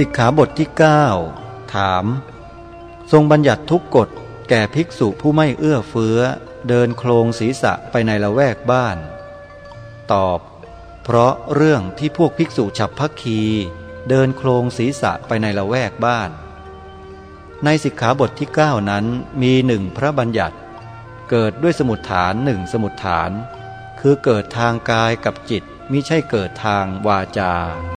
สิกขาบทที่ 9 ถาม ทรงบัญญัติทุกกฎแก่ภิกษุผู้ไม่เอื้อเฟื้อ เดินโครงศีรษะไปในละแวกบ้าน ตอบ เพราะเรื่องที่พวกภิกษุฉับพักคี เดินโครงศีรษะไปในละแวกบ้าน ในสิกขาบทที่ 9 นั้นมีหนึ่งพระบัญญัติ เกิดด้วยสมุดฐานหนึ่งสมุดฐาน คือเกิดทางกายกับจิตมิใช่เกิดทางวาจา